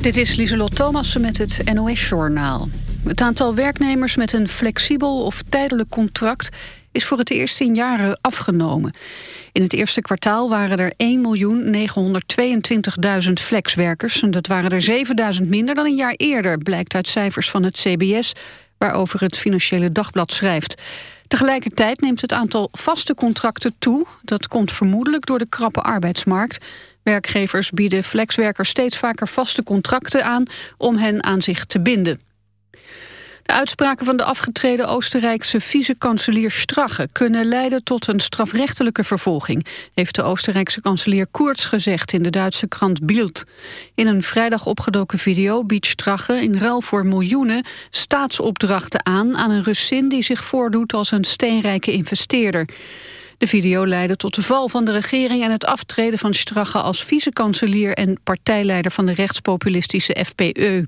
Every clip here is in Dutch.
Dit is Lieselot Thomassen met het NOS-journaal. Het aantal werknemers met een flexibel of tijdelijk contract... is voor het eerst in jaren afgenomen. In het eerste kwartaal waren er 1.922.000 flexwerkers... en dat waren er 7.000 minder dan een jaar eerder... blijkt uit cijfers van het CBS, waarover het Financiële Dagblad schrijft. Tegelijkertijd neemt het aantal vaste contracten toe. Dat komt vermoedelijk door de krappe arbeidsmarkt... Werkgevers bieden flexwerkers steeds vaker vaste contracten aan om hen aan zich te binden. De uitspraken van de afgetreden Oostenrijkse vice-kanselier Strache kunnen leiden tot een strafrechtelijke vervolging, heeft de Oostenrijkse kanselier Koerts gezegd in de Duitse krant Bild. In een vrijdag opgedoken video biedt Strache in ruil voor miljoenen staatsopdrachten aan aan een Russin die zich voordoet als een steenrijke investeerder. De video leidde tot de val van de regering en het aftreden van Strache als vice-kanselier en partijleider van de rechtspopulistische FPE.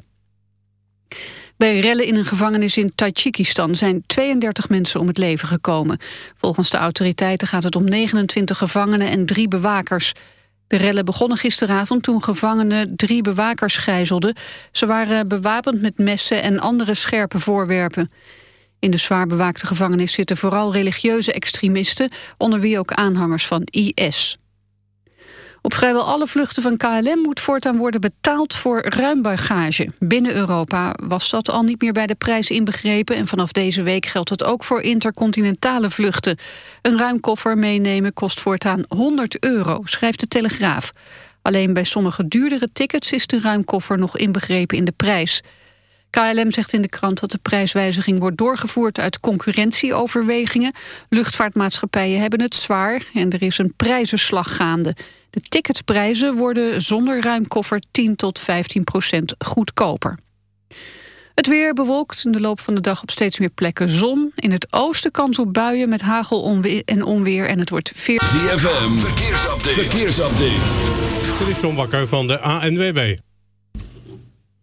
Bij rellen in een gevangenis in Tajikistan zijn 32 mensen om het leven gekomen. Volgens de autoriteiten gaat het om 29 gevangenen en drie bewakers. De rellen begonnen gisteravond toen gevangenen drie bewakers gijzelden. Ze waren bewapend met messen en andere scherpe voorwerpen. In de zwaar bewaakte gevangenis zitten vooral religieuze extremisten... onder wie ook aanhangers van IS. Op vrijwel alle vluchten van KLM moet voortaan worden betaald voor ruimbagage. Binnen Europa was dat al niet meer bij de prijs inbegrepen... en vanaf deze week geldt het ook voor intercontinentale vluchten. Een ruimkoffer meenemen kost voortaan 100 euro, schrijft de Telegraaf. Alleen bij sommige duurdere tickets is de ruimkoffer nog inbegrepen in de prijs. KLM zegt in de krant dat de prijswijziging wordt doorgevoerd uit concurrentieoverwegingen. Luchtvaartmaatschappijen hebben het zwaar en er is een prijzenslag gaande. De ticketprijzen worden zonder ruimkoffer 10 tot 15 procent goedkoper. Het weer bewolkt in de loop van de dag op steeds meer plekken zon. In het oosten kans op buien met hagel en onweer en het wordt 40. ZFM, verkeersupdate. verkeersupdate. Dit is John Bakker van de ANWB.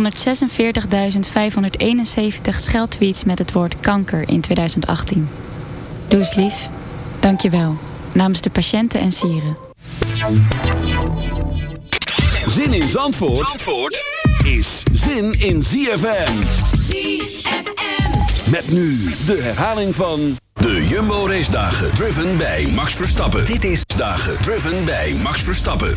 146.571 scheldtweets met het woord kanker in 2018. Doe eens lief. Dank je wel. Namens de patiënten en sieren. Zin in Zandvoort, Zandvoort is zin in ZFM. ZFM. Met nu de herhaling van de Jumbo Race Dagen. Driven bij Max Verstappen. Dit is Dagen driven bij Max Verstappen.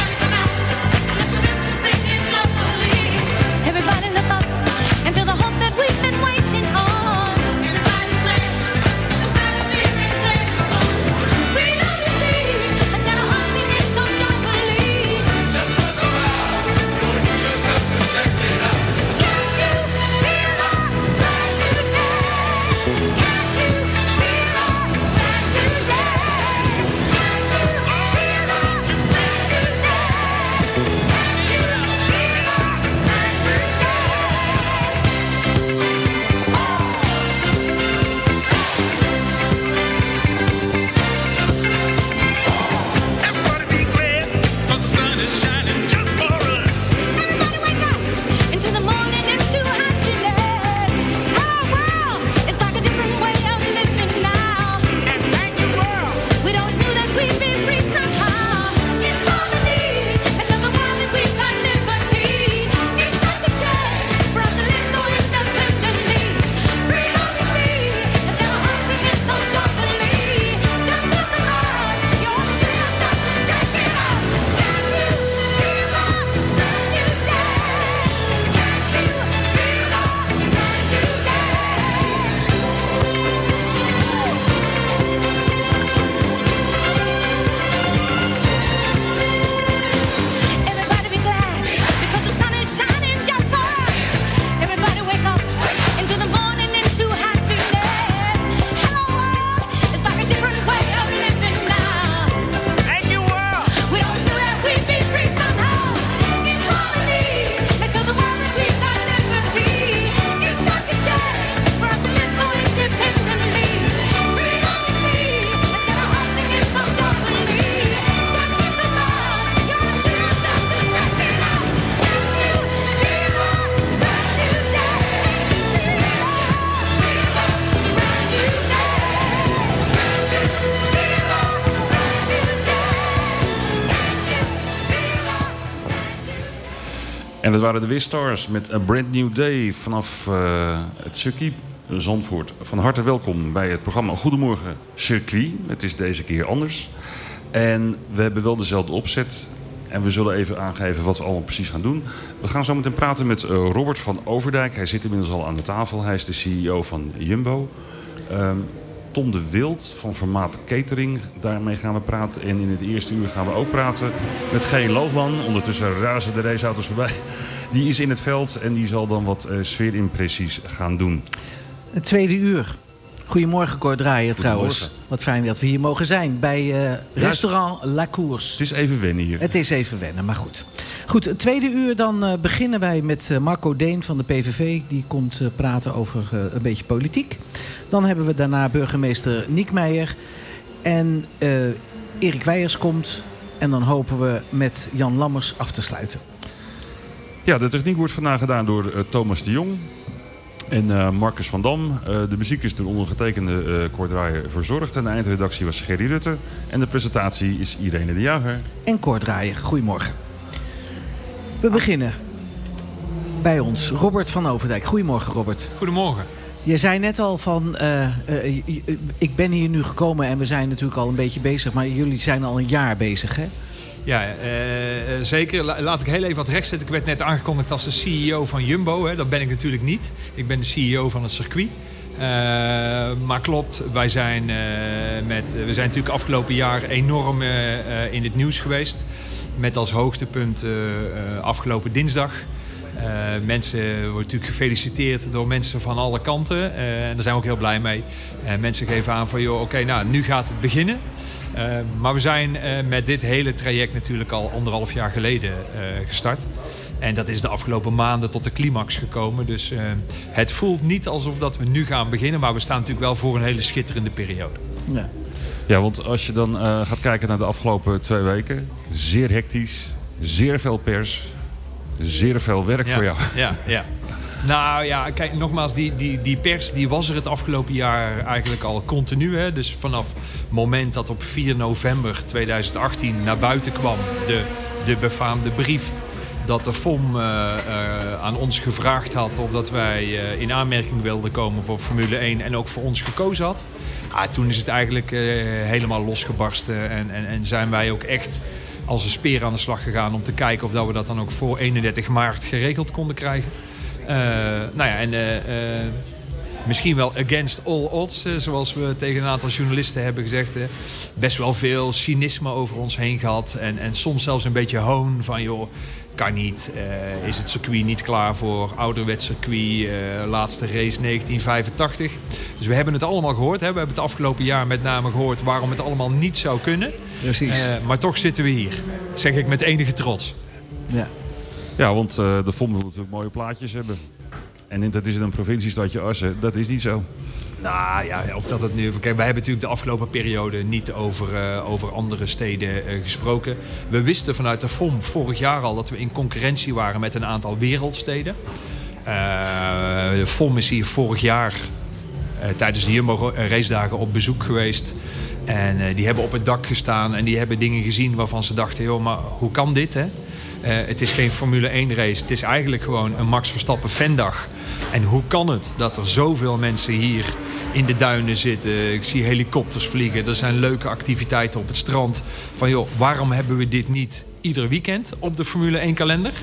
Dat waren de Wistars met A Brand New Day vanaf eh, het circuit Zandvoort. Van harte welkom bij het programma Goedemorgen Circuit. Het is deze keer anders. En we hebben wel dezelfde opzet. En we zullen even aangeven wat we allemaal precies gaan doen. We gaan zo meteen praten met eh, Robert van Overdijk. Hij zit inmiddels al aan de tafel. Hij is de CEO van Jumbo. Ehm, Tom de Wild van Formaat Catering. Daarmee gaan we praten. En in het eerste uur gaan we ook praten met Geen Loogman. Ondertussen razen de raceauto's voorbij. Die is in het veld en die zal dan wat eh, sfeerimpressies gaan doen. Het tweede uur. Goedemorgen, Cor Draaier trouwens. Wat fijn dat we hier mogen zijn bij eh, restaurant La Course. Het is even wennen hier. Het is even wennen, maar goed. Goed, het tweede uur dan eh, beginnen wij met Marco Deen van de PVV. Die komt praten over een beetje politiek. Dan hebben we daarna burgemeester Niek Meijer. En eh, Erik Weijers komt. En dan hopen we met Jan Lammers af te sluiten. Ja, de techniek wordt vandaag gedaan door eh, Thomas de Jong en eh, Marcus van Dam. Eh, de muziek is door ondergetekende uh, Cor Draaier verzorgd. En de eindredactie was Gerry Rutte. En de presentatie is Irene de Jager. En Cor Draaier, goedemorgen. We beginnen bij ons. Robert van Overdijk. Goedemorgen, Robert. Goedemorgen. Je zei net al van, eh, eh, j- ik ben hier nu gekomen en we zijn natuurlijk al een beetje bezig. Maar jullie zijn al een jaar bezig, hè? Ja, eh, eh, zeker. La- laat ik heel even wat recht zetten. Ik werd net aangekondigd als de CEO van Jumbo. Hè. Dat ben ik natuurlijk niet. Ik ben de CEO van het circuit. Eh, maar klopt, wij zijn, eh, met, we zijn natuurlijk afgelopen jaar enorm eh, eh, in het nieuws geweest. Met als hoogtepunt eh, eh, afgelopen dinsdag. Eh, mensen worden natuurlijk gefeliciteerd door mensen van alle kanten. Eh, en daar zijn we ook heel blij mee. Eh, mensen geven aan van, joh, oké, nou, nu gaat het beginnen. Eh, maar we zijn eh, met dit hele traject natuurlijk al anderhalf jaar geleden eh, gestart. En dat is de afgelopen maanden tot de climax gekomen. Dus het voelt niet alsof dat we nu gaan beginnen. Maar we staan natuurlijk wel voor een hele schitterende periode. Ja. Ja, want als je dan eh, gaat kijken naar de afgelopen twee weken. Zeer hectisch, zeer veel pers, zeer veel werk Ja, voor jou. Ja, ja. Nou ja, kijk, nogmaals, die, die, die pers die was er het afgelopen jaar eigenlijk al continu. Hè? Dus vanaf het moment dat op 4 november 2018 naar buiten kwam de, de befaamde brief dat de FOM eh, eh, aan ons gevraagd had of dat wij eh, in aanmerking wilden komen voor Formule 1 en ook voor ons gekozen had. Ah, toen is het eigenlijk helemaal losgebarsten en, en, en zijn wij ook echt als een speer aan de slag gegaan om te kijken of dat we dat dan ook voor 31 maart geregeld konden krijgen. Eh, nou ja, en eh, eh, misschien wel against all odds, zoals we tegen een aantal journalisten hebben gezegd. best wel veel cynisme over ons heen gehad. En, en soms zelfs een beetje hoon van, joh, kan niet. is het circuit niet klaar voor ouderwets circuit, laatste race 1985. Dus we hebben het allemaal gehoord. Hè. We hebben het afgelopen jaar met name gehoord waarom het allemaal niet zou kunnen. Precies. Eh, maar toch zitten we hier. Zeg ik met enige trots. Ja. Ja, want eh, de FOM wil natuurlijk mooie plaatjes hebben. En in- dat is in een provinciestadje Assen. Dat is niet zo. Nou ja, of dat het nu. Kijk, wij hebben natuurlijk de afgelopen periode niet over, eh, over andere steden eh, gesproken. We wisten vanuit de FOM vorig jaar al dat we in concurrentie waren met een aantal wereldsteden. Eh, de FOM is hier vorig jaar eh, tijdens de Jumbo racedagen op bezoek geweest. En eh, die hebben op het dak gestaan en die hebben dingen gezien waarvan ze dachten: joh, maar hoe kan dit? Hè? Eh, het is geen Formule 1 race. Het is eigenlijk gewoon een Max Verstappen fandag. En hoe kan het dat er zoveel mensen hier in de duinen zitten? Ik zie helikopters vliegen. Er zijn leuke activiteiten op het strand. Van joh, waarom hebben we dit niet ieder weekend op de Formule 1 kalender?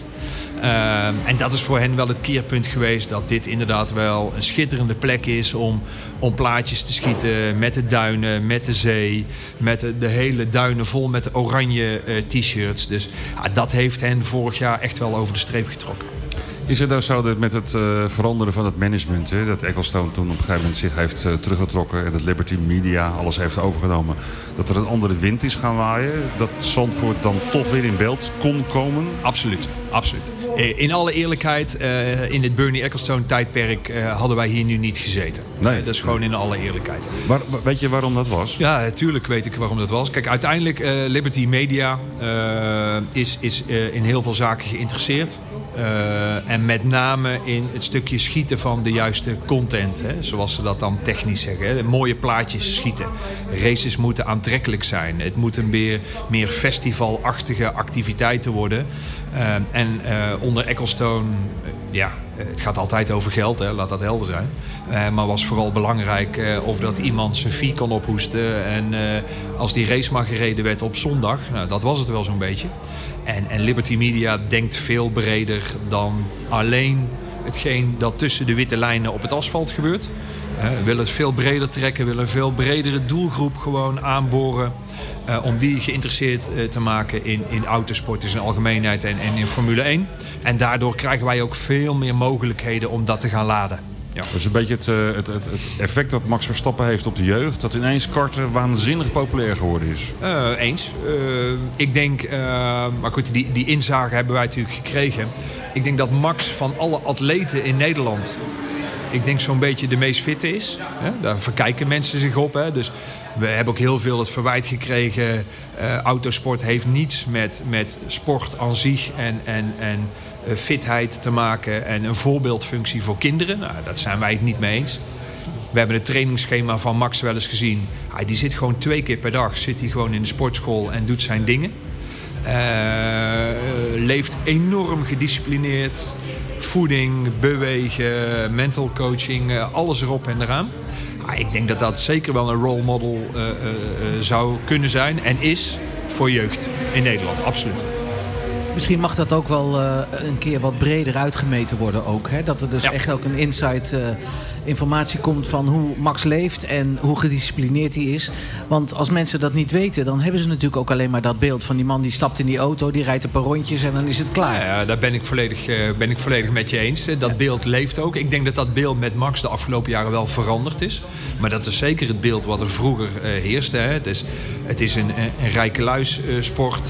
Uh, en dat is voor hen wel het keerpunt geweest dat dit inderdaad wel een schitterende plek is om, om plaatjes te schieten met de duinen, met de zee, met de, hele duinen vol met oranje uh, t-shirts. Dus ja, dat heeft hen vorig jaar echt wel over de streep getrokken. Is het nou zo dat met het uh, veranderen van het management, hè, dat Ecclestone toen op een gegeven moment zich heeft uh, teruggetrokken en dat Liberty Media alles heeft overgenomen, dat er een andere wind is gaan waaien, dat Zandvoort dan toch weer in beeld kon komen? Absoluut, absoluut. In alle eerlijkheid, uh, in het Bernie Ecclestone tijdperk hadden wij hier nu niet gezeten. Nee. dat is gewoon in alle eerlijkheid. Waar, weet je waarom dat was? Ja, natuurlijk weet ik waarom dat was. Kijk, uiteindelijk, Liberty Media is, is in heel veel zaken geïnteresseerd. Met name in het stukje schieten van de juiste content. Hè, zoals ze dat dan technisch zeggen. Hè, mooie plaatjes schieten. Races moeten aantrekkelijk zijn. Het moeten meer, meer festivalachtige activiteiten worden. Uh, en uh, onder Ecclestone, ja, het gaat altijd over geld, hè, laat dat helder zijn. Uh, maar was vooral belangrijk uh, of dat iemand zijn fee kon ophoesten. En als die race maar gereden werd op zondag, nou, dat was het wel zo'n beetje. En, en, Liberty Media denkt veel breder dan alleen hetgeen dat tussen de witte lijnen op het asfalt gebeurt. We willen het veel breder trekken, willen een veel bredere doelgroep gewoon aanboren. Uh, om die geïnteresseerd uh, te maken in, in autosport in zijn algemeenheid en, en in Formule 1. En daardoor krijgen wij ook veel meer mogelijkheden om dat te gaan laden. Ja. Dat is een beetje het, uh, het, het, het, effect dat Max Verstappen heeft op de jeugd. Dat ineens karten waanzinnig populair geworden is. Uh, eens. Uh, ik denk, maar goed, die, die inzage hebben wij natuurlijk gekregen. Ik denk dat Max van alle atleten in Nederland... ik denk zo'n beetje de meest fitte is. Hè? Daar verkijken mensen zich op. Hè? Dus we hebben ook heel veel het verwijt gekregen. autosport heeft niets met, met sport aan zich en... en, en fitheid te maken en een voorbeeldfunctie voor kinderen. Nou, dat zijn wij het niet mee eens. We hebben het trainingsschema van Max wel eens gezien. Hij die zit gewoon twee keer per dag zit hij gewoon in de sportschool en doet zijn dingen. Uh, leeft enorm gedisciplineerd. Voeding, bewegen, mental coaching, uh, alles erop en eraan. Ah, ik denk dat dat zeker wel een role model uh, zou kunnen zijn en is voor jeugd in Nederland, absoluut. Misschien mag dat ook wel uh, een keer wat breder uitgemeten worden ook. Hè? Dat er dus ja. echt ook een insight informatie komt van hoe Max leeft en hoe gedisciplineerd hij is. Want als mensen dat niet weten, dan hebben ze natuurlijk ook alleen maar dat beeld van die man die stapt in die auto, die rijdt een paar rondjes en dan is het klaar. Ja, daar ben ik volledig, uh, ben ik volledig met je eens. Dat ja. beeld leeft ook. Ik denk dat dat beeld met Max de afgelopen jaren wel veranderd is. Maar dat is zeker het beeld wat er vroeger heerste. Hè? Het is, het is een, een, rijke luissport.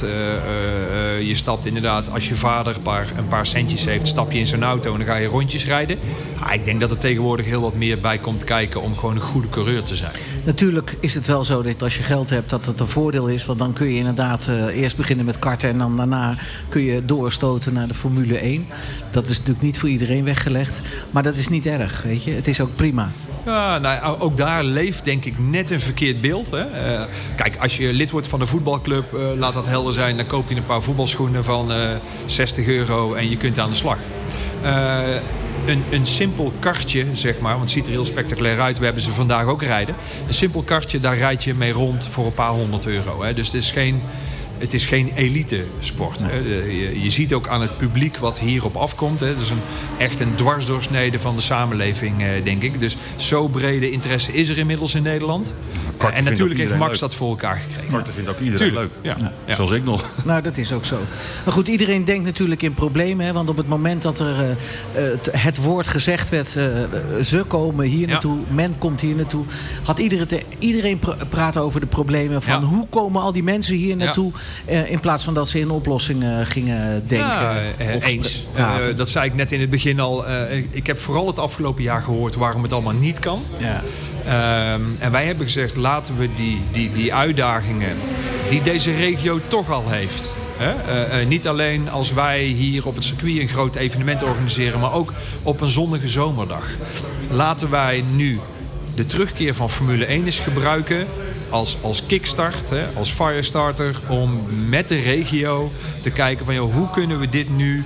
je stapt inderdaad, als je vader een paar, een paar centjes heeft, stap je in zo'n auto en dan ga je rondjes rijden. Ah, ik denk dat er tegenwoordig heel wat meer bij komt kijken om gewoon een goede coureur te zijn. Natuurlijk is het wel zo dat als je geld hebt dat het een voordeel is. Want dan kun je inderdaad uh, eerst beginnen met karten en dan daarna kun je doorstoten naar de Formule 1. Dat is natuurlijk niet voor iedereen weggelegd. Maar dat is niet erg, weet je. Het is ook prima. Ja, nou, ook daar leeft denk ik net een verkeerd beeld. Hè. Eh, kijk, als je lid wordt van een voetbalclub, eh, laat dat helder zijn. Dan koop je een paar voetbalschoenen van eh 60 euro en je kunt aan de slag. Eh, een, een simpel kartje, zeg maar, want het ziet er heel spectaculair uit. We hebben ze vandaag ook rijden. Een simpel kartje, daar rijd je mee rond voor een paar honderd euro. Hè. Dus het is geen... Het is geen elite sport. Hè. De- Je, je ziet ook aan het publiek wat hierop afkomt. Hè. Het is een, echt een dwarsdoorsnede van de samenleving, eh, denk ik. Dus zo brede interesse is er inmiddels in Nederland. En natuurlijk heeft Max leuk. dat voor elkaar gekregen. Karten vindt ook iedereen Tuurlijk, leuk. ja. Ja. Zoals ik nog. Nou, dat is ook zo. Maar goed, iedereen denkt natuurlijk in problemen. Hè, want op het moment dat er eh, het, het woord gezegd werd... eh, ze komen hier naartoe, men komt hier naartoe... had iedereen, iedereen pra- praten over de problemen van... Ja. hoe komen al die mensen hier naartoe... eh, in plaats van dat ze in oplossingen gingen denken. Ja, eh, of eens. Eh, dat zei ik net in het begin al. Eh, ik- ik heb vooral het afgelopen jaar gehoord waarom het allemaal niet kan. Ja. Ehm, en wij hebben gezegd, laten we die, die, die uitdagingen die deze regio toch al heeft. Eh, eh, niet alleen als wij hier op het circuit een groot evenement organiseren, maar ook op een zonnige zomerdag. Laten wij nu de terugkeer van Formule 1 eens gebruiken als, als kickstart, hè, als firestarter, om met de regio te kijken van joh, hoe kunnen we dit nu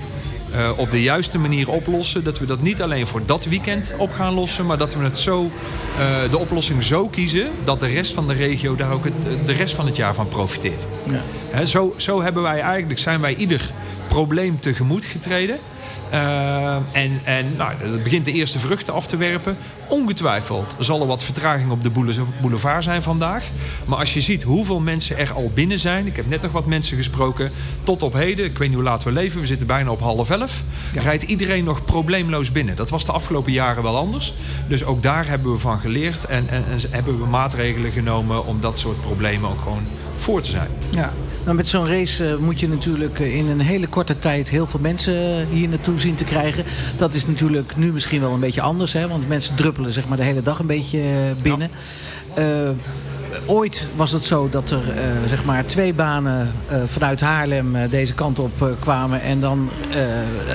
eh, op de juiste manier oplossen. Dat we dat niet alleen voor dat weekend op gaan lossen, maar dat we het zo, eh, de oplossing zo kiezen dat de rest van de regio daar ook het, de rest van het jaar van profiteert. Ja. Zo, zo hebben wij eigenlijk, zijn wij ieder probleem tegemoet getreden. Eh, en en nou, dat begint de eerste vruchten af te werpen. Ongetwijfeld zal er wat vertraging op de boule- boulevard zijn vandaag. Maar als je ziet hoeveel mensen er al binnen zijn. Ik heb net nog wat mensen gesproken. Tot op heden, ik weet niet hoe laat we leven. We zitten bijna op half elf. Rijdt iedereen nog probleemloos binnen. Dat was de afgelopen jaren wel anders. Dus ook daar hebben we van geleerd. En, en, en hebben we maatregelen genomen om dat soort problemen ook gewoon voor te zijn. Ja, nou met zo'n race eh, moet je natuurlijk eh, in een hele korte tijd heel veel mensen eh, hier naartoe zien te krijgen. Dat is natuurlijk nu misschien wel een beetje anders, hè, want mensen druppelen zeg maar de hele dag een beetje binnen. Ooit was het zo dat er zeg maar twee banen vanuit Haarlem deze kant op kwamen en dan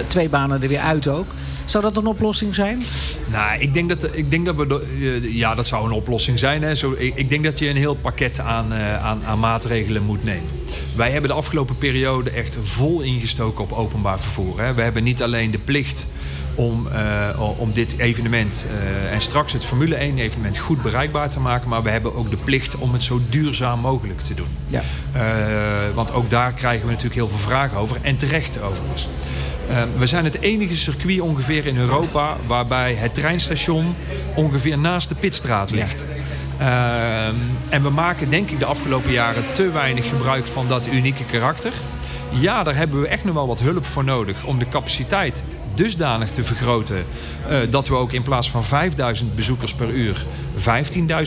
twee banen er weer uit ook. Zou dat een oplossing zijn? Nou, ik denk dat, ik denk dat we. eh, ja, dat zou een oplossing zijn. Hè. Zo, ik, ik denk dat je een heel pakket aan, eh, aan, aan maatregelen moet nemen. Wij hebben de afgelopen periode echt vol ingestoken op openbaar vervoer. Hè. We hebben niet alleen de plicht om, eh, om dit evenement en straks het Formule 1 evenement goed bereikbaar te maken. Maar we hebben ook de plicht om het zo duurzaam mogelijk te doen. Ja. Want ook daar krijgen we natuurlijk heel veel vragen over. En terecht overigens. Eh, we zijn het enige circuit ongeveer in Europa waarbij het treinstation ongeveer naast de pitstraat ligt. Eh, en we maken denk ik de afgelopen jaren te weinig gebruik van dat unieke karakter. Ja, daar hebben we echt nog wel wat hulp voor nodig om de capaciteit dusdanig te vergroten eh, dat we ook in plaats van 5000 bezoekers per uur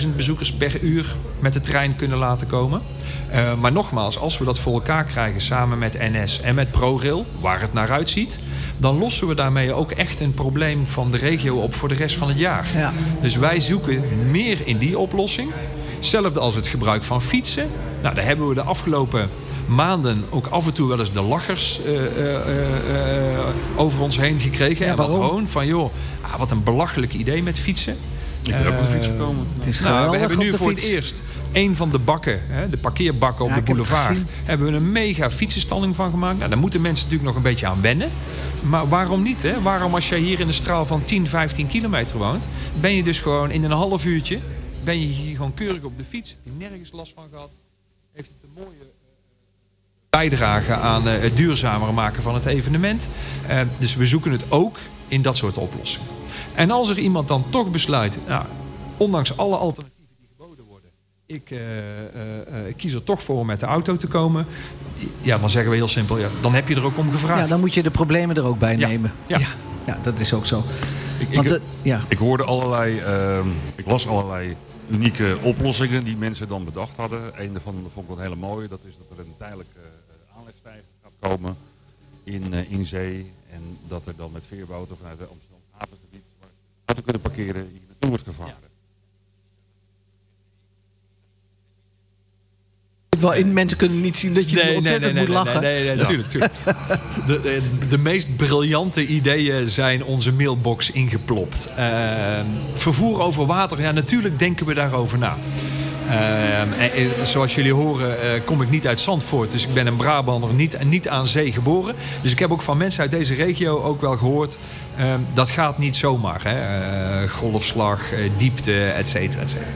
15.000 bezoekers per uur met de trein kunnen laten komen. Eh, maar nogmaals, als we dat voor elkaar krijgen samen met NS en met ProRail, waar het naar uitziet, dan lossen we daarmee ook echt een probleem van de regio op voor de rest van het jaar. Ja. Dus wij zoeken meer in die oplossing. Hetzelfde als het gebruik van fietsen. Nou, daar hebben we de afgelopen maanden ook af en toe wel eens de lachers eh, eh, eh, eh, over ons heen gekregen. Ja, en wat hoon van, joh, ah, wat een belachelijk idee met fietsen. Ik ben ook op de fiets gekomen. Het is nou, we hebben op nu de voor fiets. het eerst een van de bakken, hè, de parkeerbakken op Ja, de boulevard, hebben we een mega fietsenstalling van gemaakt. Nou, daar moeten mensen natuurlijk nog een beetje aan wennen. Maar waarom niet? Hè? Waarom als jij hier in een straal van 10, 15 kilometer woont, ben je dus gewoon in een half uurtje, ben je hier gewoon keurig op de fiets. Nergens last van gehad. Heeft het een mooie eh, bijdrage aan eh, het duurzamer maken van het evenement. Eh, dus we zoeken het ook in dat soort oplossingen. En als er iemand dan toch besluit, nou, ondanks alle alternatieven die geboden worden, ik, eh, eh, eh, ik kies er toch voor om met de auto te komen. Ja, dan zeggen we heel simpel, ja, dan heb je er ook om gevraagd. Ja, dan moet je de problemen er ook bij nemen. Ja. ja. Ja, dat is ook zo. Ik, Want ik, ja. ik hoorde allerlei, ehm, ik las allerlei unieke oplossingen die mensen dan bedacht hadden. Een daarvan vond ik wel een hele mooie. Dat is dat er een tijdelijke komen in, eh, in zee. En dat er dan met veerboten vanuit het Amsterdam havengebied waar auto kunnen parkeren hier naartoe wordt gevaren. wel in. Mensen kunnen niet zien dat je Nee, ontzettend moet lachen. Nee, nee, nee, natuurlijk. tuurlijk. De, de, de meest briljante ideeën zijn onze mailbox ingeplopt. Eh, vervoer over water, ja, natuurlijk denken we daarover na. Eh, en, eh, zoals jullie horen eh, kom ik niet uit Zandvoort. Dus ik ben een Brabander, niet, niet aan zee geboren. Dus ik heb ook van mensen uit deze regio ook wel gehoord... eh, dat gaat niet zomaar. Hè? Eh, golfslag, eh, diepte, et cetera, et cetera.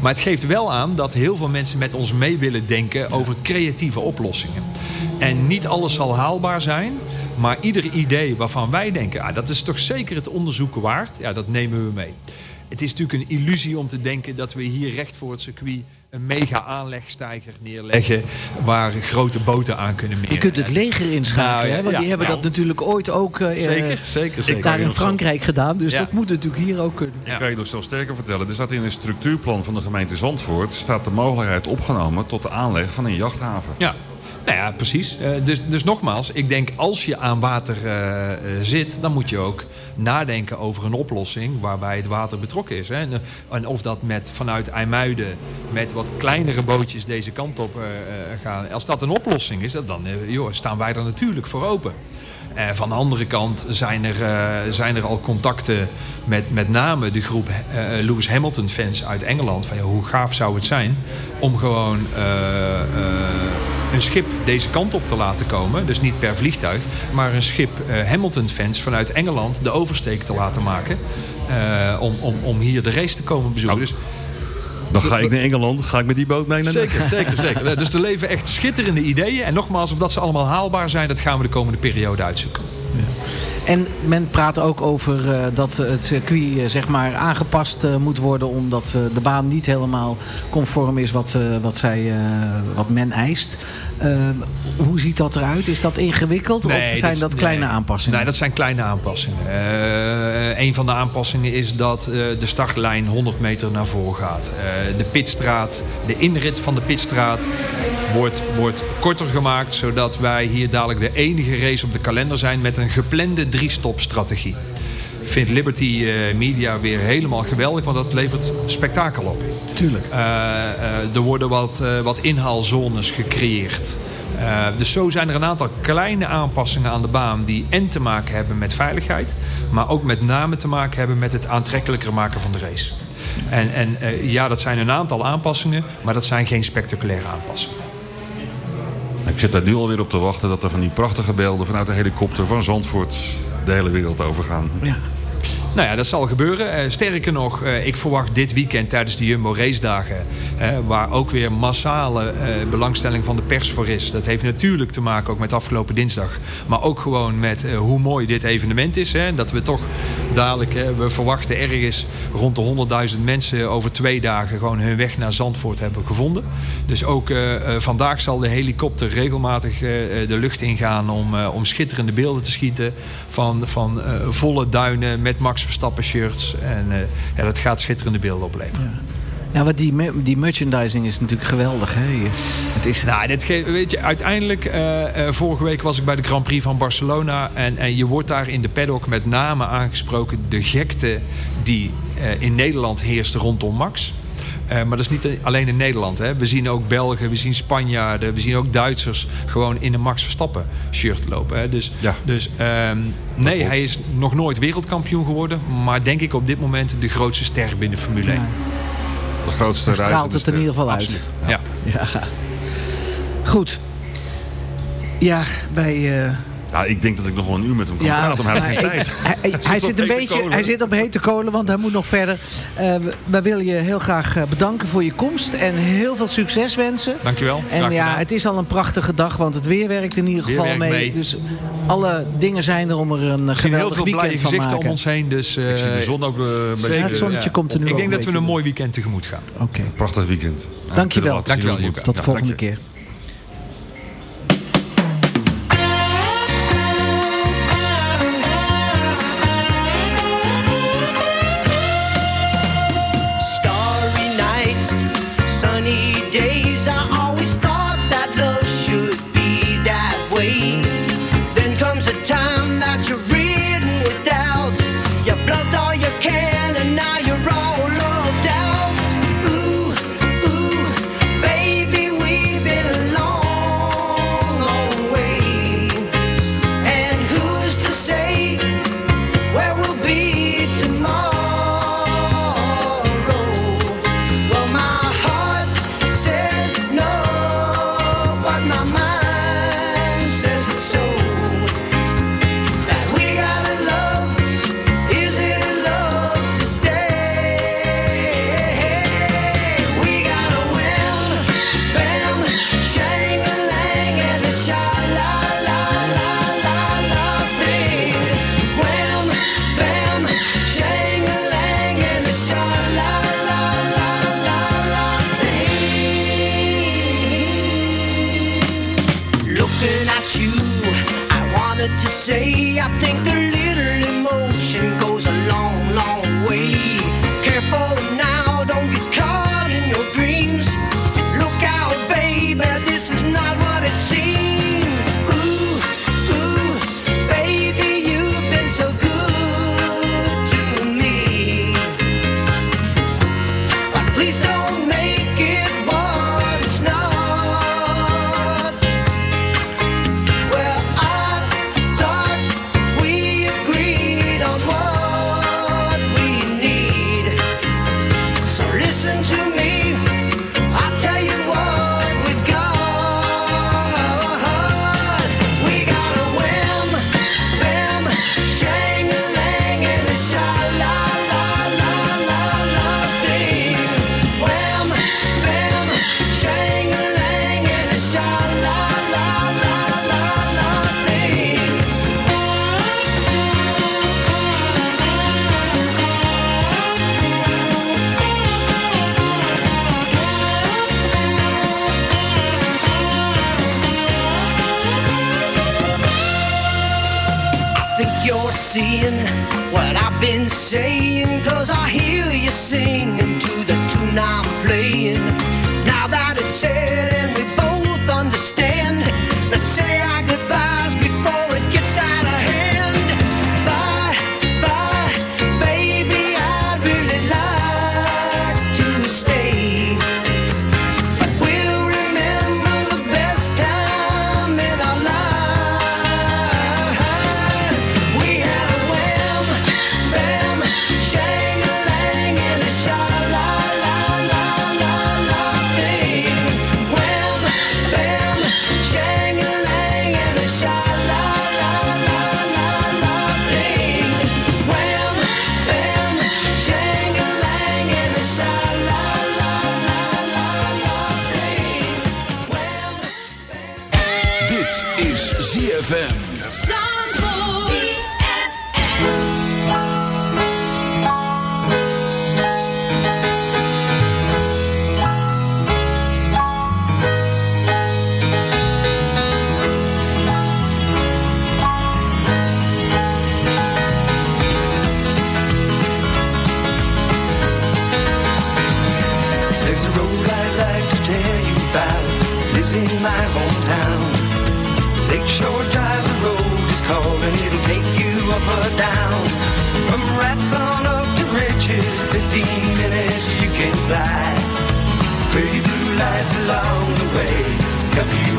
Maar het geeft wel aan dat heel veel mensen met ons mee willen denken over creatieve oplossingen. En niet alles zal haalbaar zijn. Maar ieder idee waarvan wij denken, ah, dat is toch zeker het onderzoeken waard. Ja, dat nemen we mee. Het is natuurlijk een illusie om te denken dat we hier recht voor het circuit een mega aanlegstijger neerleggen waar grote boten aan kunnen meren. Je kunt het leger inschakelen, Nou, ja, hè? want ja, die hebben nou. dat natuurlijk ooit ook eh, Zeker, eh, zeker, zeker. daar in zo- Frankrijk gedaan. Dus Ja. dat moet natuurlijk hier ook kunnen. Ik kan je nog zo sterker vertellen. Er staat in een structuurplan van de gemeente Zandvoort... staat de mogelijkheid opgenomen tot de aanleg van een jachthaven. Ja. Nou ja, precies. Eh, dus, dus nogmaals, ik denk als je aan water eh, eh, zit, dan moet je ook nadenken over een oplossing waarbij het water betrokken is. Hè. En, of dat met vanuit IJmuiden met wat kleinere bootjes deze kant op eh, gaan. Als dat een oplossing is, dan joh, staan wij er natuurlijk voor open. Eh, van de andere kant zijn er, eh, zijn er al contacten met met name de groep eh, Lewis Hamilton fans uit Engeland. Van, ja, hoe gaaf zou het zijn om gewoon een schip deze kant op te laten komen. Dus niet per vliegtuig, maar een schip Hamilton fans vanuit Engeland de oversteek te laten maken. om, om, om hier de race te komen bezoeken. Dus Dan ga ik naar Engeland, ga ik met die boot mee naar Zeker, zeker, zeker. Dus er leven echt schitterende ideeën. En nogmaals, of dat ze allemaal haalbaar zijn, dat gaan we de komende periode uitzoeken. En men praat ook over eh, dat het circuit eh, zeg maar aangepast eh, moet worden... omdat eh, de baan niet helemaal conform is wat, eh, wat, zij, eh, wat men eist. Eh, hoe ziet dat eruit? Is dat ingewikkeld of zijn dat, kleine aanpassingen? Nee, dat zijn kleine aanpassingen. Eh, een van de aanpassingen is dat eh, de startlijn 100 meter naar voren gaat. Eh, de pitstraat, de inrit van de pitstraat wordt, wordt korter gemaakt... zodat wij hier dadelijk de enige race op de kalender zijn... met een geplande drie-stop-strategie. Vindt Liberty eh, Media weer helemaal geweldig, want dat levert spektakel op. Tuurlijk. Eh, eh, er worden wat, wat inhaalzones gecreëerd. Eh, dus zo zijn er een aantal kleine aanpassingen aan de baan die en te maken hebben met veiligheid, maar ook met name te maken hebben met het aantrekkelijker maken van de race. En, en ja, dat zijn een aantal aanpassingen, maar dat zijn geen spectaculaire aanpassingen. Ik zit daar nu alweer op te wachten dat er van die prachtige beelden vanuit de helikopter van Zandvoort de hele wereld overgaan. Ja. Nou ja, dat zal gebeuren. Eh, sterker nog, eh, ik verwacht dit weekend tijdens de Jumbo Race Dagen... eh, waar ook weer massale belangstelling van de pers voor is. Dat heeft natuurlijk te maken ook met afgelopen dinsdag. Maar ook gewoon met hoe mooi dit evenement is. Hè. Dat we toch dadelijk, we verwachten ergens rond de 100.000 mensen... over twee dagen gewoon hun weg naar Zandvoort hebben gevonden. Dus ook vandaag zal de helikopter regelmatig de lucht ingaan... om, schitterende beelden te schieten van, van volle duinen met Max Verstappen shirts. En eh, ja, dat gaat schitterende beelden opleveren. Ja, want die, me- die merchandising is natuurlijk geweldig. Hè? Het is... Nou, dit weet je, uiteindelijk, eh, eh, vorige week was ik bij de Grand Prix van Barcelona. En, en je wordt daar in de paddock met name aangesproken de gekte die in Nederland heerst rondom Max. Eh, maar dat is niet alleen in Nederland. Hè. We zien ook Belgen, we zien Spanjaarden, we zien ook Duitsers gewoon in een Max Verstappen shirt lopen. Hè. Dus, dus ehm, nee, hij is nog nooit wereldkampioen geworden. Maar denk ik op dit moment de grootste ster binnen Formule 1. De grootste Daar straalt het in ieder geval uit. Absoluut. Ja. Ja. Goed. Ja, wij... eh, Ja, ik denk dat ik nog wel een uur met hem kan Ja, praten, maar hij heeft geen ik- tijd. hij, hij- hij op zit een beetje, kolen. hij zit op hete kolen, want hij moet nog verder. Eh, we- wij willen je heel graag eh, bedanken voor je komst en heel veel succes wensen. Dankjewel. En ja, het is al een prachtige dag, want het weer werkt in ieder geval mee. mee. Dus alle dingen zijn er om er een eh, heel geweldig veel blije weekend van gezichten maken. om ons heen. Dus, Ik zie de eh, zon ook eh, een beetje... Ja, het zonnetje komt er nu Ik denk dat we een mooi weekend tegemoet gaan. Oké. Prachtig weekend. Dankjewel. Dankjewel, moet. Tot de volgende keer.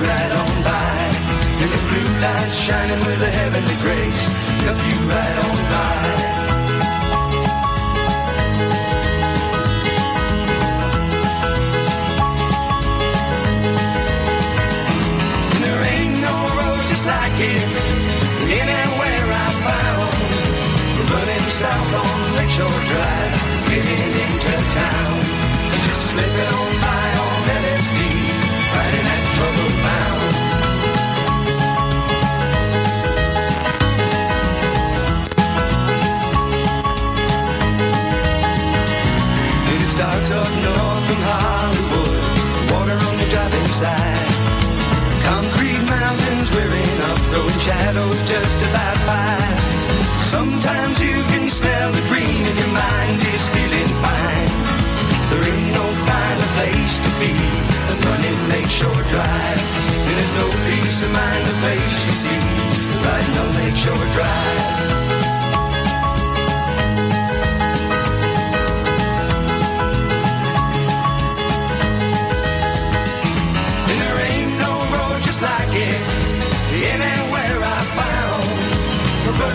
Right on by. And the blue lights shining with a heavenly grace, help you right on by. And there ain't no road just like it anywhere I found. Running south on Lakeshore Drive, getting into town. And just slipping on shadows just about five. Sometimes you can smell the green if your mind is feeling fine. There ain't no finer place to be than running Lakeshore Drive. And there's no peace of mind the place you see riding on Lakeshore Drive. And there ain't no road just like it anywhere I found.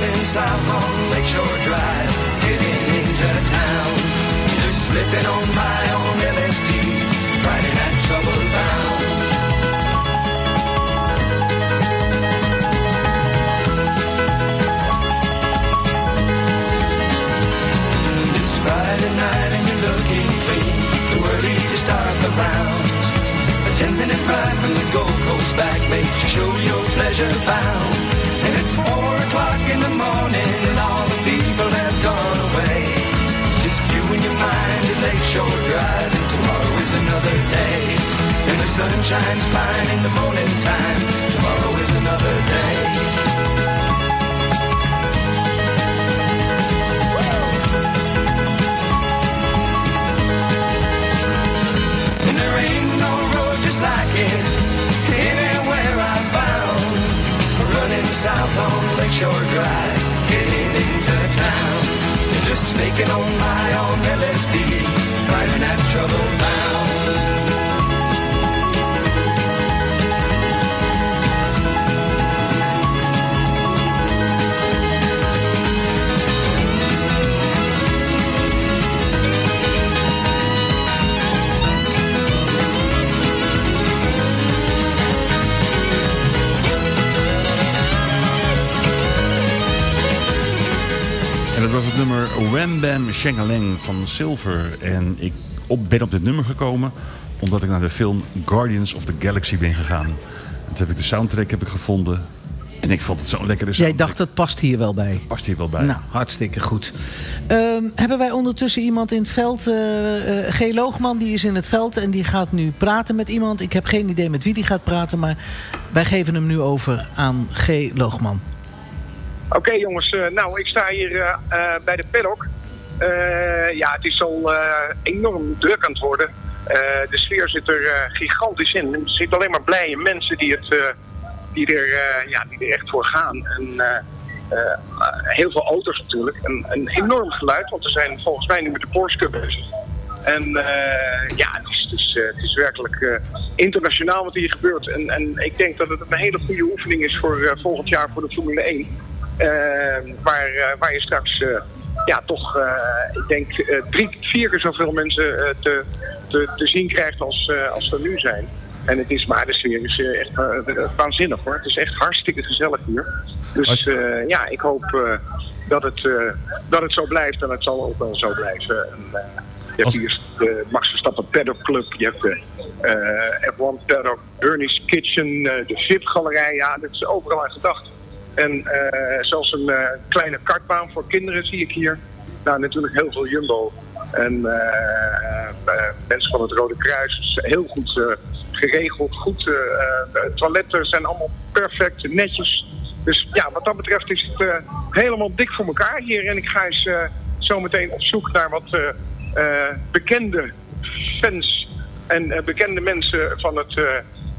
We're south on Lakeshore Drive, getting into town. Just slipping on by on LSD, Friday night trouble bound. It's Friday night and you're looking clean. Too early to start the rounds. A ten minute drive from the Gold Coast back makes you show your pleasure bound. Sun shines fine in the morning time. Tomorrow is another day. And there ain't no road just like it anywhere I found. Running south on Lakeshore Drive, getting into town. And just snaking on by on LSD, fighting that trouble bound. Dat was het nummer Wham Bam Shangaleng van Silver. En ik op, ben op dit nummer gekomen omdat ik naar de film Guardians of the Galaxy ben gegaan. En toen heb ik de soundtrack heb ik gevonden. En ik vond het zo'n lekkere Jij dacht, dat past hier wel bij. Past hier wel bij. Nou, hartstikke goed. Ehm, hebben wij ondertussen iemand in het veld? eh, G. Loogman, die is in het veld en die gaat nu praten met iemand. Ik heb geen idee met wie die gaat praten, maar wij geven hem nu over aan G. Loogman. Oké jongens, eh, nou ik sta hier eh, eh, bij de paddock. Ja, het is al enorm druk aan het worden. De sfeer zit er gigantisch in. Er zitten alleen maar blije mensen die, het, die, er, ja, die er echt voor gaan. En heel veel auto's natuurlijk. En een enorm geluid, want we zijn volgens mij nu met de Porsche Cup bezig. En ja, het is, het het is werkelijk internationaal wat hier gebeurt. En, en ik denk dat het een hele goede oefening is voor volgend jaar voor de Formule 1. Eh, waar, eh, waar je straks eh, ja, toch, eh, ik denk, drie, vier keer zoveel mensen te, te, te zien krijgt als, als er nu zijn. En het is maar, de sfeer is echt waanzinnig hoor. Het is echt hartstikke gezellig hier. Dus ja, ik hoop dat, het, dat het zo blijft en het zal ook wel zo blijven. En, je hebt hier de Max Verstappen Paddock Club, je hebt de eh, F1 Paddock, Bernie's Kitchen, de VIP-galerij. Ja, dat is overal aan gedacht. En eh, zelfs een eh, kleine kartbaan voor kinderen zie ik hier. Nou, natuurlijk heel veel Jumbo. En eh, mensen van het Rode Kruis. Heel goed geregeld. Goed, toiletten zijn allemaal perfect, netjes. Dus ja, wat dat betreft is het helemaal dik voor elkaar hier. En ik ga eens eh, zo meteen op zoek naar wat bekende fans en bekende mensen van het,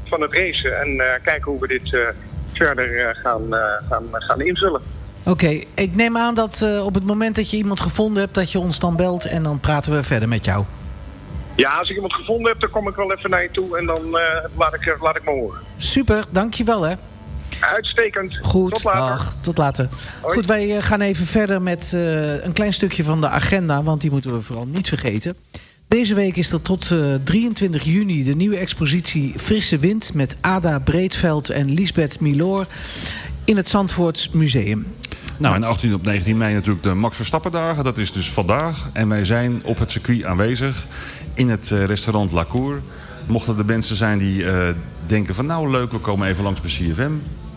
van het racen. En kijken hoe we dit verder eh, gaan, eh, gaan, gaan invullen. Oké, ik neem aan dat eh, op het moment dat je iemand gevonden hebt... dat je ons dan belt en dan praten we verder met jou. Ja, als ik iemand gevonden heb, dan kom ik wel even naar je toe en dan laat, ik, laat ik me horen. Super, dankjewel hè. Uitstekend. Goed, Tot later. dag. Tot later. Hoi. Goed, wij gaan even verder met een klein stukje van de agenda... want die moeten we vooral niet vergeten. Deze week is er tot eh, 23 juni de nieuwe expositie Frisse Wind... met Ada Breedveld en Lisbeth Milor in het Zandvoorts Museum. Nou, en 18 op 19 mei natuurlijk de Max Verstappen dagen. Dat is dus vandaag. En wij zijn op het circuit aanwezig in het eh, restaurant La Cour. Mochten er mensen zijn die eh, denken van nou leuk, we komen even langs bij CFM.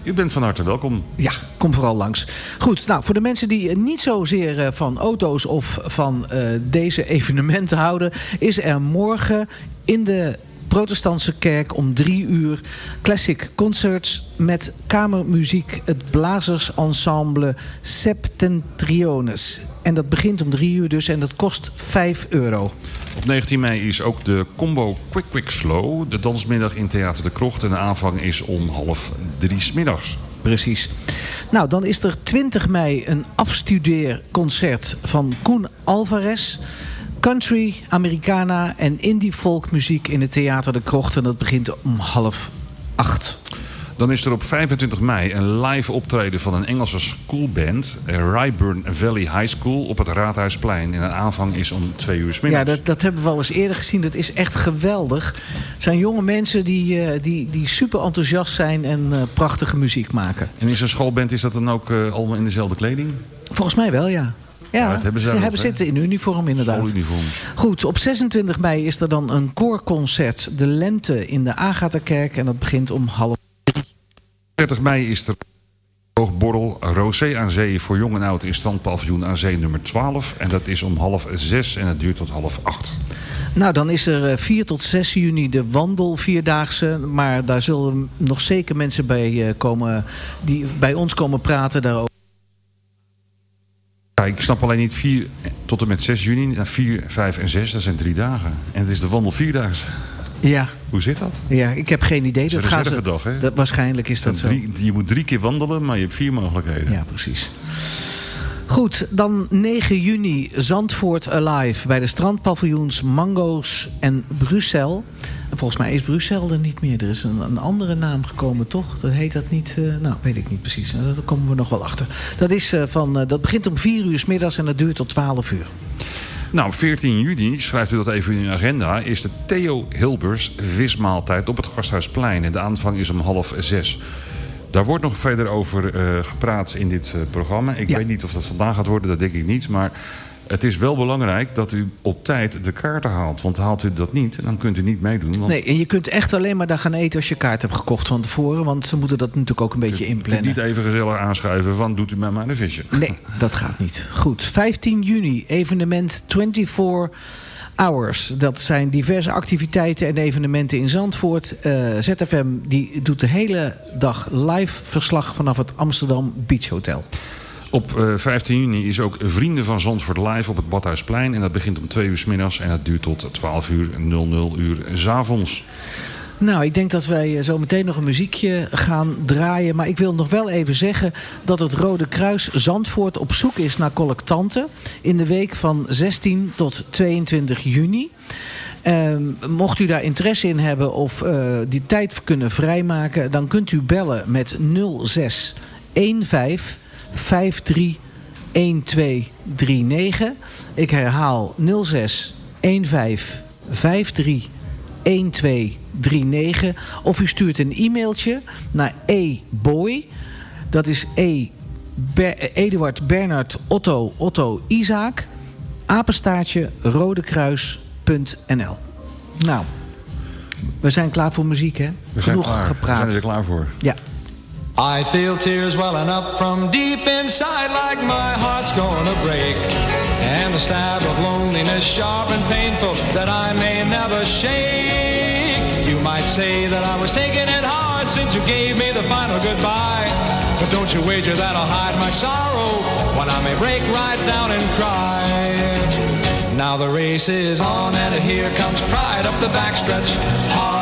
U bent van harte welkom. Ja, kom vooral langs. Goed, nou, voor de mensen die eh, niet zozeer eh, van auto's of van eh, deze evenementen houden... is er morgen in de protestantse kerk om drie uur classic concerts... met kamermuziek, het blazersensemble Septentriones. En dat begint om drie uur dus en dat kost 5 euro. Op 19 mei is ook de combo Quick Quick Slow. De dansmiddag in Theater de Krocht. En de aanvang is om half drie middags. Precies. Nou, dan is er 20 mei een afstudeerconcert van Koen Alvarez. Country, Americana en indie folkmuziek in het Theater de Krocht. En dat begint om half acht. Dan is er op 25 mei een live optreden van een Engelse schoolband. eh, Ryburn Valley High School op het Raadhuisplein. En de aanvang is om twee uur 's middags. Ja, dat, dat hebben we al eens eerder gezien. Dat is echt geweldig. Het zijn jonge mensen die, eh, die, die super enthousiast zijn en eh, prachtige muziek maken. En in zo'n schoolband is dat dan ook allemaal in dezelfde kleding? Volgens mij wel, ja. Ja, hebben ze ze hebben zitten in uniform inderdaad. Schooluniform. Goed, op 26 mei is er dan een koorconcert De Lente in de Agatha-kerk. En dat begint om half 30 mei is er hoogborrel Rosé aan Zee voor jong en oud in standpaviljoen aan Zee nummer 12. En dat is om half 6 en het duurt tot half 8. Nou, dan is er eh, 4 tot 6 juni de wandel vierdaagse. Maar daar zullen nog zeker mensen bij eh, komen die bij ons komen praten daarover. Ja, ik snap alleen niet 4 tot en met 6 juni. Nou, 4, 5 en 6, dat zijn drie dagen. En het is de wandel vierdaags. Ja. Hoe zit dat? Ja, ik heb geen idee. Dat gaan ze, hè? dat, waarschijnlijk is dat zo. Je moet drie keer wandelen, maar je hebt vier mogelijkheden. Ja, precies. Goed, dan 9 juni Zandvoort Alive bij de strandpaviljoens Mango's en Brussel. En volgens mij is Brussel er niet meer. Er is een, een andere naam gekomen, toch? Dat heet dat niet... eh, nou, weet ik niet precies. Nou, Daar komen we nog wel achter. Dat, is, eh, van, eh, dat begint om 4 uur 's middags en dat duurt tot 12 uur. Nou, 14 juni, schrijft u dat even in uw agenda... is de Theo Hilbers vismaaltijd op het Gasthuisplein. En de aanvang is om half zes. Daar wordt nog verder over eh, gepraat in dit eh, programma. Ik weet niet of dat vandaag gaat worden, dat denk ik niet. Maar het is wel belangrijk dat u op tijd de kaarten haalt. Want haalt u dat niet, dan kunt u niet meedoen. Want Nee, en je kunt echt alleen maar daar gaan eten als je kaart hebt gekocht van tevoren. Want ze moeten dat natuurlijk ook een beetje inplannen. niet even gezellig aanschuiven van... doet u mij maar een visje. Nee, dat gaat niet. Goed, 15 juni, evenement 24 Hours. Dat zijn diverse activiteiten en evenementen in Zandvoort. Eh, ZFM die doet de hele dag live verslag vanaf het Amsterdam Beach Hotel. Op eh, 15 juni is ook Vrienden van Zandvoort live op het Badhuisplein. En dat begint om 2 uur 's middags en dat duurt tot 12 uur 00 uur 's avonds. Nou, ik denk dat wij eh, zo meteen nog een muziekje gaan draaien. Maar ik wil nog wel even zeggen dat het Rode Kruis Zandvoort op zoek is naar collectanten. In de week van 16 tot 22 juni. Ehm, mocht u daar interesse in hebben of eh, die tijd kunnen vrijmaken... dan kunt u bellen met 06 15 53 1239. Ik herhaal 06 15 53 1239. Of u stuurt een e-mailtje naar eboy. Dat is E. Ber- Eduard Bernard Otto Otto Isaac. Apenstaartje rodekruis.nl Nou, we zijn klaar voor muziek hè? We Genoeg klaar. gepraat. We zijn er klaar voor. Ja. I feel tears welling up from deep inside like my heart's gonna break. And the stab of loneliness sharp and painful that I may never shake. You might say that I was taking it hard since you gave me the final goodbye. But don't you wager that I'll hide my sorrow when I may break right down and cry. Now the race is on and here comes pride up the backstretch.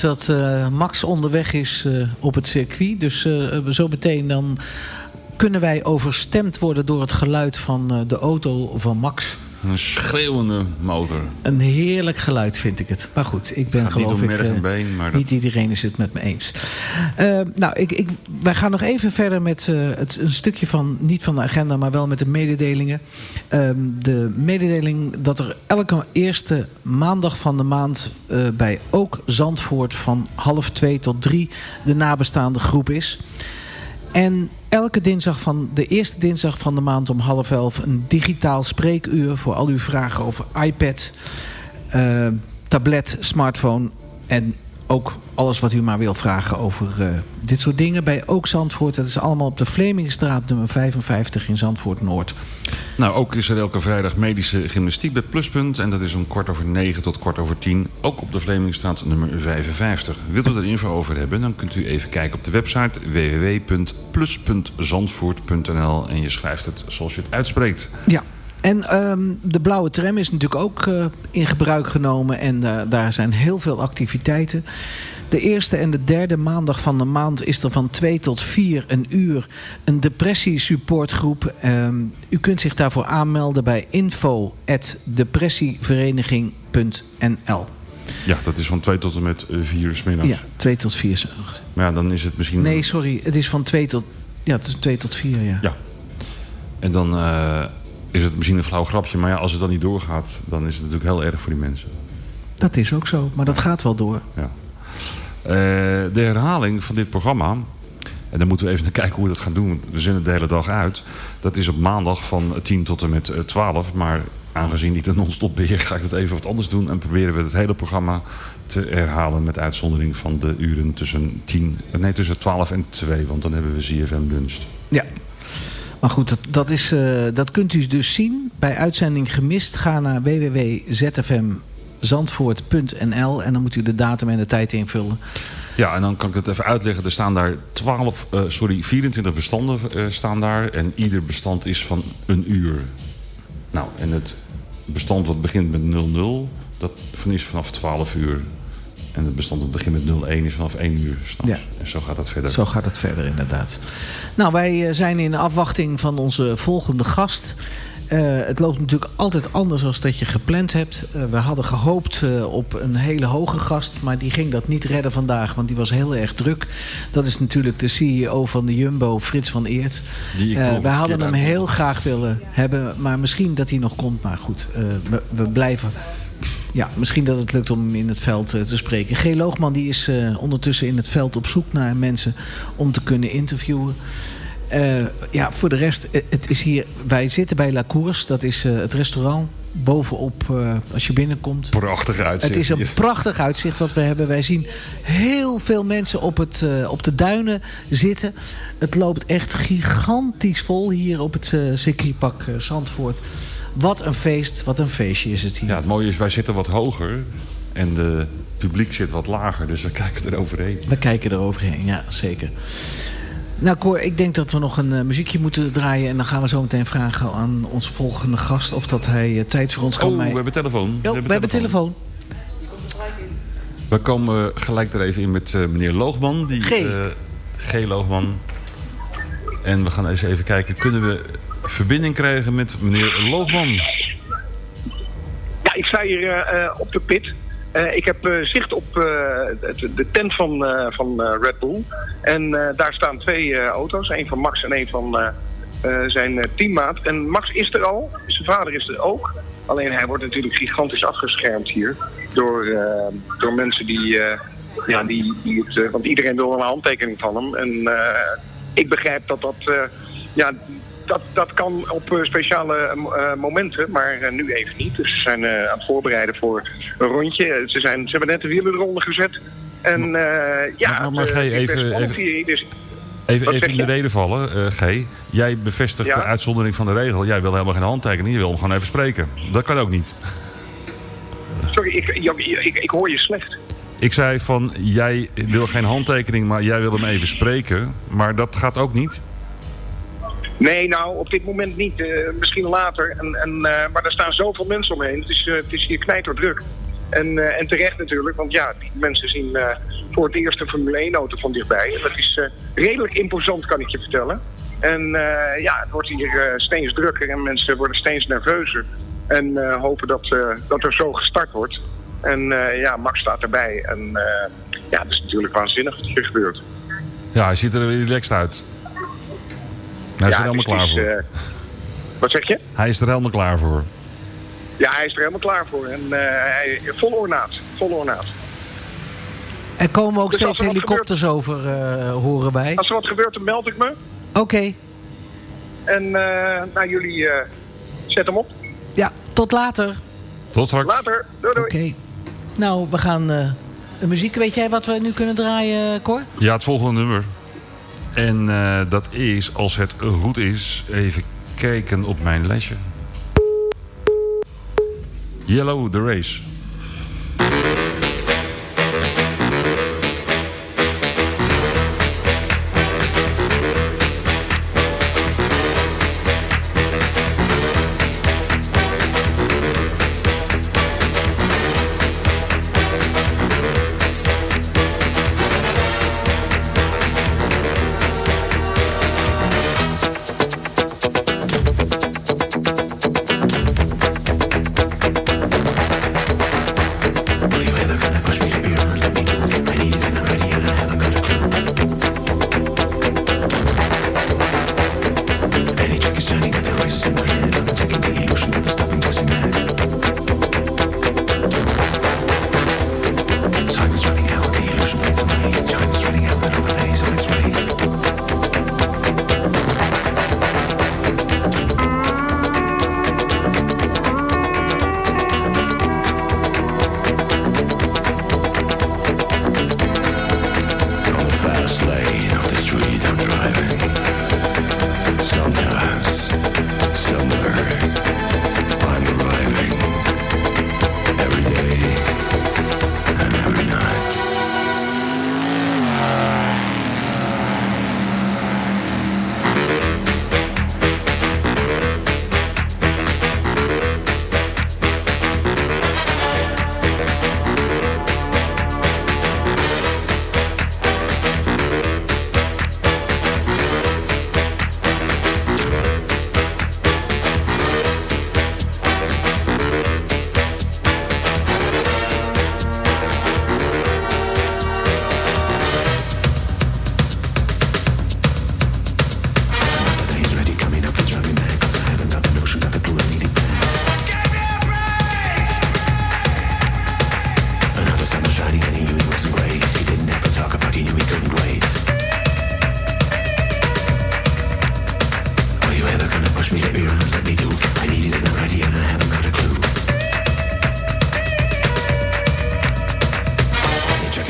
dat eh, Max onderweg is eh, op het circuit. Dus eh, zo meteen dan kunnen wij overstemd worden door het geluid van de auto van Max. Een schreeuwende motor. Een heerlijk geluid vind ik het. Maar goed, ik ben Gaat niet geloof om ik... eh, been, maar dat- Niet iedereen is het met me eens. Eh, nou, ik, ik, wij gaan nog even verder met eh, het, een stukje van... niet van de agenda, maar wel met de mededelingen. Ehm, de mededeling dat er elke eerste maandag van de maand... bij ook Zandvoort van half twee tot drie... de nabestaande groep is... En elke dinsdag van de eerste dinsdag van de maand om half elf een digitaal spreekuur voor al uw vragen over iPad, eh, tablet, smartphone en ook alles wat u maar wil vragen over eh, dit soort dingen. Bij Ook Zandvoort, dat is allemaal op de Vlemingstraat nummer 55 in Zandvoort Noord. Nou, ook is er elke vrijdag medische gymnastiek bij Pluspunt. En dat is om kwart over negen tot kwart over tien. Ook op de Vlemingstraat nummer 55. Wilt u er info over hebben, dan kunt u even kijken op de website www.plus.zandvoort.nl. En je schrijft het zoals je het uitspreekt. Ja. En ehm, de blauwe tram is natuurlijk ook eh, in gebruik genomen. En eh, daar zijn heel veel activiteiten. De eerste en de derde maandag van de maand is er van 2 tot 4 een uur een depressiesupportgroep. Ehm, u kunt zich daarvoor aanmelden bij info.depressievereniging.nl Ja, dat is van twee tot en met eh, vier uur 's middags. Ja, 2 tot 4. Maar ja, dan is het misschien... Nee, sorry. Het is van 2 tot, ja, het is 2 tot 4, ja. Ja. En dan eh, is het misschien een flauw grapje. Maar ja, als het dan niet doorgaat, dan is het natuurlijk heel erg voor die mensen. Dat is ook zo, maar dat gaat wel door. Ja. Eh, de herhaling van dit programma... En dan moeten we even naar kijken hoe we dat gaan doen. want We zenden de hele dag uit. Dat is op maandag van 10 tot en met eh, 12. Maar aangezien ik de non-stop beheer, ga ik het even wat anders doen. En proberen we het hele programma te herhalen. Met uitzondering van de uren tussen, 10, eh, nee, tussen 12 en 2. Want dan hebben we ZFM lunch. Ja. Maar goed, dat, dat, is, eh, dat kunt u dus zien. Bij uitzending gemist, ga naar www.zfmzandvoort.nl en dan moet u de datum en de tijd invullen. Ja, en dan kan ik het even uitleggen. Er staan daar 12, eh, sorry, 24 bestanden eh, staan daar. En ieder bestand is van een uur. Nou, en het bestand wat begint met 00, dat van- is vanaf 12 uur. En het bestand dat begint met 01 is vanaf 1 uur s'nachts. Ja. En zo gaat dat verder. Zo gaat het verder inderdaad. Nou, wij eh, zijn in afwachting van onze volgende gast. Eh, het loopt natuurlijk altijd anders als dat je gepland hebt. Eh, we hadden gehoopt eh, op een hele hoge gast, maar die ging dat niet redden vandaag, want die was heel erg druk. Dat is natuurlijk de CEO van de Jumbo, Frits van Eert. Die een hadden hem heel graag willen hebben, maar misschien dat hij nog komt. Maar goed, we, we blijven. Ja, misschien dat het lukt om in het veld eh, te spreken. G. Loogman die is eh, ondertussen in het veld op zoek naar mensen om te kunnen interviewen. Eh, ja, voor de rest, het is hier, wij zitten bij La Course. Dat is het restaurant bovenop als je binnenkomt. Prachtig uitzicht Het is een hier. prachtig uitzicht wat we hebben. Wij zien heel veel mensen op, het, op de duinen zitten. Het loopt echt gigantisch vol hier op het circuitpak eh, Zandvoort. Wat een feest, wat een feestje is het hier. Ja, het mooie is, wij zitten wat hoger. En de publiek zit wat lager. Dus we kijken er overheen. We kijken er overheen, ja, zeker. Nou Cor, ik denk dat we nog een eh, muziekje moeten draaien... en dan gaan we zo meteen vragen aan onze volgende gast... of dat hij eh, tijd voor ons kan Oh, mij- we hebben telefoon. Ja, we hebben telefoon. We komen gelijk er even in met eh, meneer Loogman. Die, G. G. Loogman. En we gaan eens even kijken, kunnen we verbinding krijgen met meneer Loogman? Ja, ik sta hier eh, eh, op de pit. Eh, ik heb zicht op de, tent van, van Red Bull. En daar staan twee auto's. Een van Max en een van zijn teammaat. En Max is er al. Zijn vader is er ook. Alleen hij wordt natuurlijk gigantisch afgeschermd hier. Door, door mensen die... ja, die, die het, want iedereen wil een handtekening van hem. En ik begrijp dat dat... ja, dat, dat kan op eh, speciale eh, momenten, maar eh, nu even niet. Dus ze zijn eh, aan het voorbereiden voor een rondje. Ze, zijn, ze hebben net de wielen eronder gezet. En eh, ja, Maar- maar eh, even- even- hier, dus- Even, even in de reden vallen, eh, G. Jij bevestigt Ja? de uitzondering van de regel. Jij wil helemaal geen handtekening, je wil hem gewoon even spreken. Dat kan ook niet. Sorry, ik, ja, ik, ik hoor je slecht. Ik zei van, jij wil geen handtekening, maar jij wil hem even spreken. Maar dat gaat ook niet. Nee, nou, op dit moment niet. Eh, misschien later. En, eh, maar er staan zoveel mensen omheen. Het is, eh, het is hier knijterdruk. En, en terecht natuurlijk, want ja, die mensen zien voor het eerst een Formule 1 auto van dichtbij. En dat is redelijk imposant, kan ik je vertellen. En ja, het wordt hier steeds drukker en mensen worden steeds nerveuzer. En hopen dat, dat er zo gestart wordt. En ja, Max staat erbij. En ja, het is natuurlijk waanzinnig wat hier gebeurt. Ja, hij ziet er weer relaxed uit. Hij is Ja, er helemaal klaar is, voor. eh, wat zeg je? Hij is er helemaal klaar voor. Ja, hij is er helemaal klaar voor. En eh, hij, vol ornaat. Vol ornaat. Er komen ook Dus steeds er helikopters over, eh, horen bij. Als er wat gebeurt, dan meld ik me. Oké, En eh nou, jullie eh, zet hem op. ja, tot later. Tot straks. Later. Doei doei. Oké. Nou, we gaan eh, een muziek. Weet jij wat we nu kunnen draaien, Cor? Ja, het volgende nummer. En eh, dat is, als het goed is, even kijken op mijn lijstje. Yellow, The Race.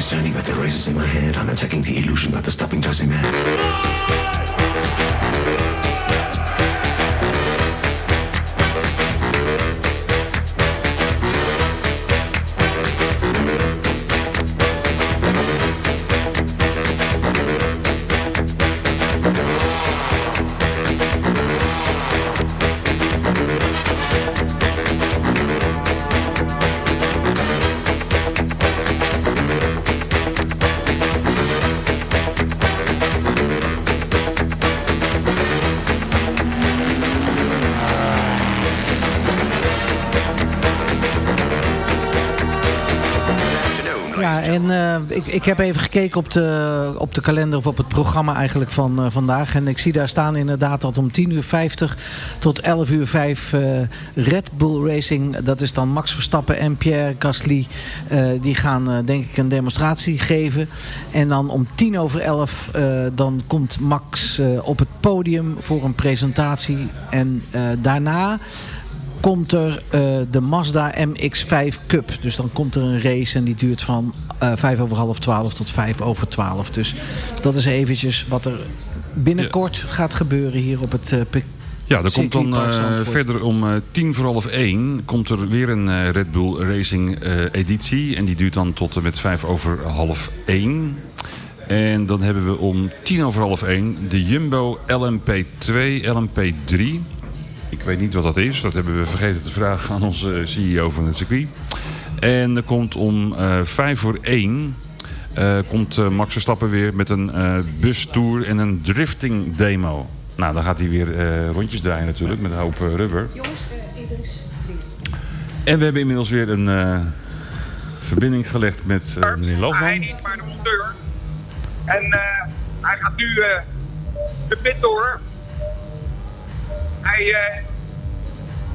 The track is turning, but the race is in my head. I'm attacking the illusion, but the stopping doesn't matter. Ik, heb even gekeken op de, op de kalender of op het programma eigenlijk van eh, vandaag. En ik zie daar staan inderdaad dat om 10 uur 50 tot 11 uur 5 eh, Red Bull Racing. Dat is dan Max Verstappen en Pierre Gasly. eh, die gaan denk ik een demonstratie geven. En dan om 10 over 11 eh, dan komt Max op het podium voor een presentatie. En daarna komt er eh, de Mazda MX-5 Cup. Dus dan komt er een race en die duurt van eh 5 over half 12 tot 5 over 12. Dus dat is eventjes wat er binnenkort gaat gebeuren hier op het Pe- Ja, er komt dan verder om eh, tien voor half één komt er weer een Red Bull Racing editie. En die duurt dan tot en met vijf over half één. En dan hebben we om tien over half één de Jumbo LMP2, LMP3. Ik weet niet wat dat is. Dat hebben we vergeten te vragen aan onze CEO van het circuit. En er komt om eh vijf voor één... eh, komt eh, Max Verstappen weer met een eh bustour en een drifting demo. Nou, dan gaat hij weer eh, rondjes draaien natuurlijk met een hoop rubber. Jongens, er is... En we hebben inmiddels weer een eh, verbinding gelegd met eh, meneer Hij Loofman. niet, maar de monteur. En eh, hij gaat nu eh, de pit door. Hij eh,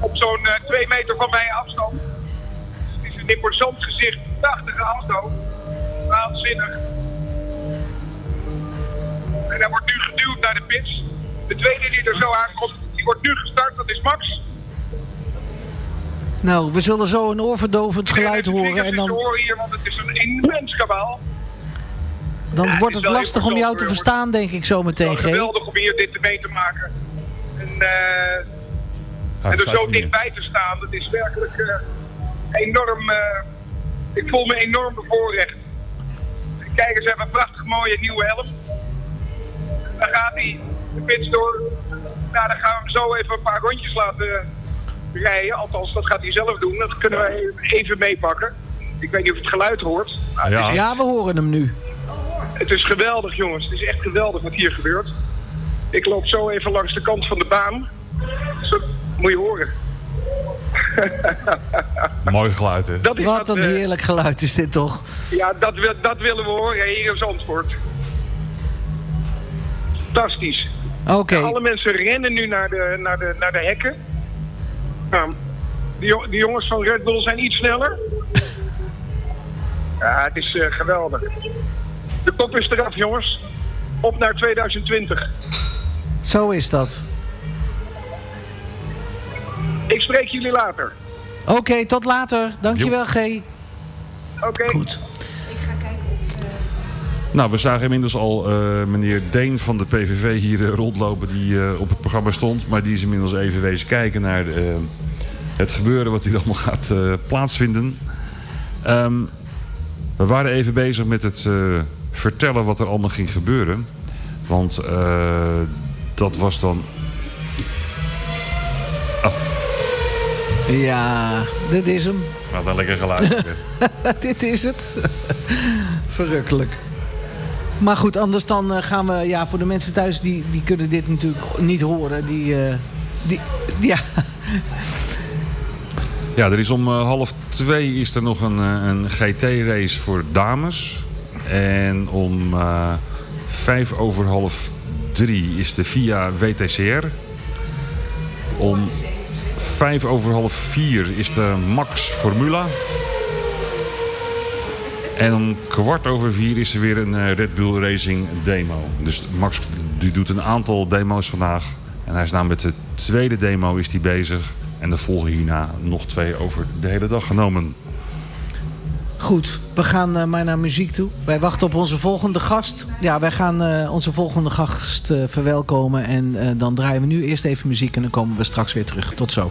op zo'n eh, twee meter van mij afstand. Het is een imposant gezicht, prachtige auto. Waanzinnig. En hij wordt nu geduwd naar de pits. De tweede die er zo aankomt, die wordt nu gestart, dat is Max. Nou, we zullen zo een oorverdovend geluid horen. En dan, horen hier, want het is een immens kabaal. dan Ja, wordt het het is lastig om jou te verstaan, denk ik zo meteen, G. Geweldig om hier dit mee te maken. En, eh, en er zo dichtbij te staan, dat is werkelijk eh, enorm. eh, ik voel me enorm bevoorrecht. Kijk eens, hebben een prachtig mooie nieuwe helm. Dan gaat hij de pits door. Nou, dan gaan we hem zo even een paar rondjes laten rijden. Althans, dat gaat hij zelf doen. Dat kunnen wij even meepakken. Ik weet niet of je het geluid hoort. het is Ja, we horen hem nu. het is geweldig, jongens. Het is echt geweldig wat hier gebeurt. Ik loop zo even langs de kant van de baan. Zo, moet je horen. Mooi geluid, hè? Dat is Wat een eh, heerlijk geluid is dit toch? Ja, dat, wil- dat willen we horen hier in Zandvoort. Fantastisch. Oké. Alle mensen rennen nu naar de, naar de, naar de hekken. Nou, die jongens van Red Bull zijn iets sneller. Ja, het is eh, geweldig. De kop is eraf, jongens. Op naar 2020. Zo is dat. Ik spreek jullie later. Oké, tot later. Dankjewel, G. Oké. Goed. Nou, we zagen inmiddels al eh, meneer Deen van de PVV hier eh, rondlopen die eh, op het programma stond. Maar die is inmiddels even wezen kijken naar eh, het gebeuren wat hier allemaal gaat eh, plaatsvinden. Ehm, we waren even bezig met het eh, vertellen wat er allemaal ging gebeuren. Want eh, dat was dan... Ja, dit is hem. Wat een lekker geluid. dit is het. Verrukkelijk. Maar goed, anders dan eh, gaan we... Ja, voor de mensen thuis, die, die kunnen dit natuurlijk niet horen. Die, eh, die, ja, Ja, er is om eh, half twee is er nog een, een GT-race voor dames. En om eh, vijf over half is de VIA WTCR. Om vijf over half vier is de Max Formula. En om kwart over vier is er weer een eh, Red Bull Racing demo. Dus Max die doet een aantal demo's vandaag. En hij is namelijk met de tweede demo is hij bezig. En er volgen hierna nog twee over de hele dag genomen. Goed. We gaan eh, maar naar muziek toe. Wij wachten op onze volgende gast. Ja, wij gaan eh, onze volgende gast eh, verwelkomen. En dan draaien we nu eerst even muziek. En dan komen we straks weer terug. Tot zo.